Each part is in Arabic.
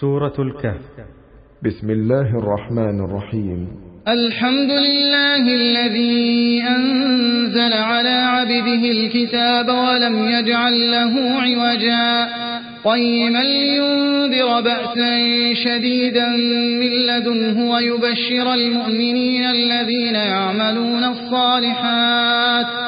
سورة الكهف. بسم الله الرحمن الرحيم. الحمد لله الذي أنزل على عبده الكتاب ولم يجعل له عوجا. قيما لينذر بأسا شديدا من لدنه ويبشر المؤمنين الذين يعملون الصالحات.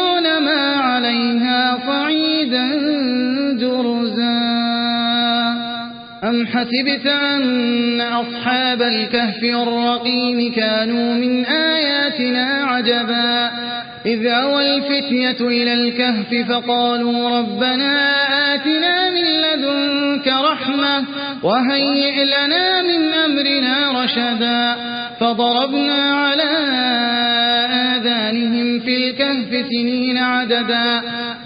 حسبت أن أصحاب الكهف والرقيم كانوا من آياتنا عجبا. إذ أوى الفتية إلى الكهف فقالوا ربنا آتنا من لدنك رحمة وهيئ لنا من أمرنا رشدا. فضربنا على آذانهم في الكهف سنين عددا.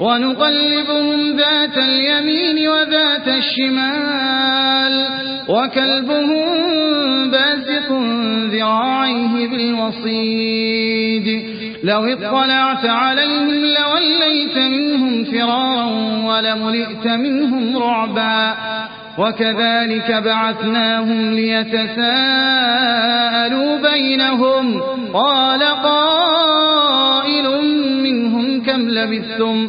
ونقلبهم ذات اليمين وذات الشمال وكلبهم باسق ذراعيه بالوصيد. لو اطلعت عليهم لوليت منهم فرارا ولملئت منهم رعبا. وكذلك بعثناهم ليتساءلوا بينهم. قال قائل كم لبثتم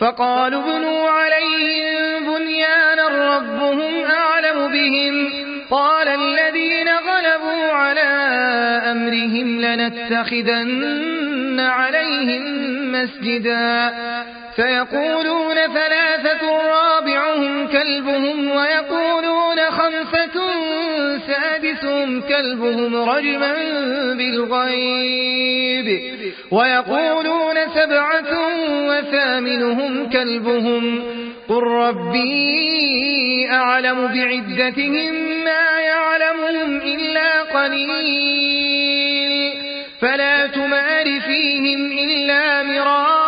فقالوا ابنوا عليهم بنيانا ربهم أعلم بهم. قال الذين غلبوا على أمرهم لنتخذن عليهم مسجدا. فيقولون ثلاثة رابعهم كلبهم ويقولون خمسة سادسهم كلبهم رجما بالغيب. ويقولون سبعة وثامنهم كلبهم. قل ربي أعلم بعدتهم ما يعلمهم إلا قليل. فلا تمار فيهم إلا مراء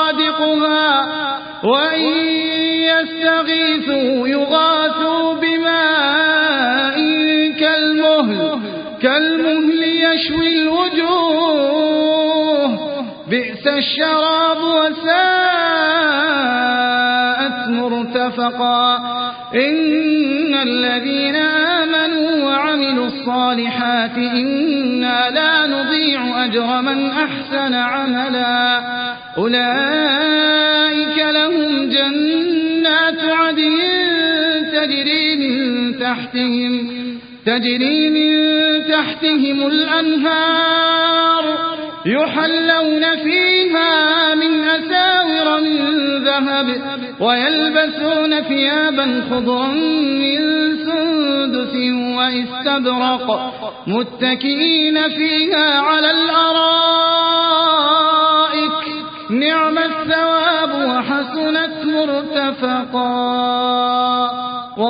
سرادقها وإن يستغيثوا يغاثوا بماء كالمهل كالمهل يشوي الوجوه. بئس الشراب وساءت مرتفقا. إن الذين آمنوا وعملوا الصالحات إنا لا نضيع أجر من أحسن عملا. أولئك لهم جنات عدن تجري من تحتهم تجري من تحتهم الأنهار. يحلون فيها من أساور من ذهب ويلبسون ثيابا خضرا من سندس واستبرق. متكئين فيها على الأرائك. نعم الثواب وحسنت مرتفقا.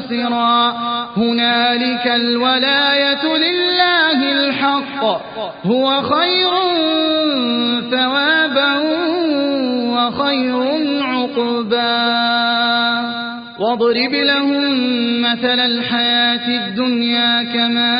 منتصرا هنالك الولاية لله الحق. هو خير ثوابا وخير عقبا. واضرب لهم مثل الحياة الدنيا كماء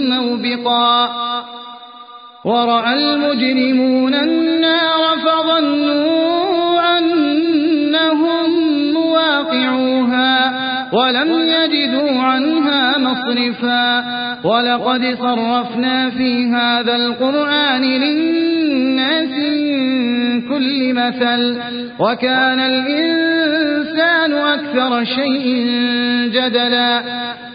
موبقا ورأى المجرمون النار فظنوا أنهم مواقعوها ولم يجدوا عنها مصرفا. ولقد صرفنا في هذا القرآن للناس كل مثل. وكان الإنسان أكثر شيء جدلا.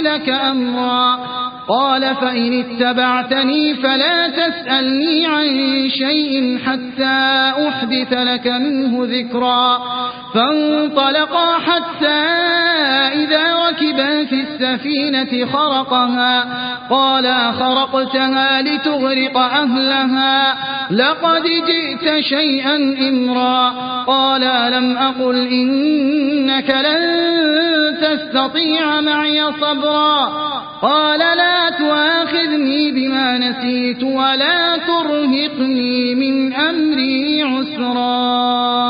لك أمرا. قال فإن اتبعتني فلا تسألني عن شيء حتى أحدث لك منه ذكرا. فانطلقا حتى إذا ركبا في السفينة خرقها. قال خرقتها لتغرق أهلها. لقد جئت شيئا إمرا. قال لم أقل إنك لن تستطيع معي صبرا. قال لا تؤاخذني بما نسيت ولا ترهقني من أمري عسرا.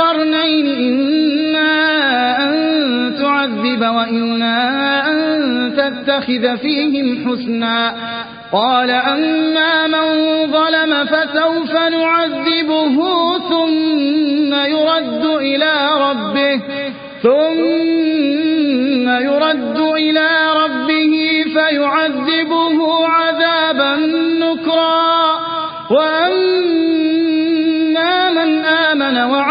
إما أن تعذب وإما أن تتخذ فيهم حسنا. قال أما من ظلم فسوف نعذبه ثم يرد إلى ربه ثم يرد إلى ربه فيعذبه عذابا نكرا. وأما من آمن وعمل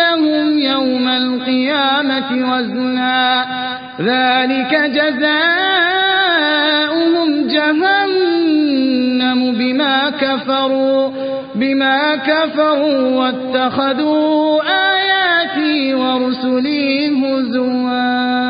لهم يوم القيامة وزنا. ذلك جزاؤهم جهنم بما كفروا بما كفروا واتخذوا آياتي ورسلي هزوا.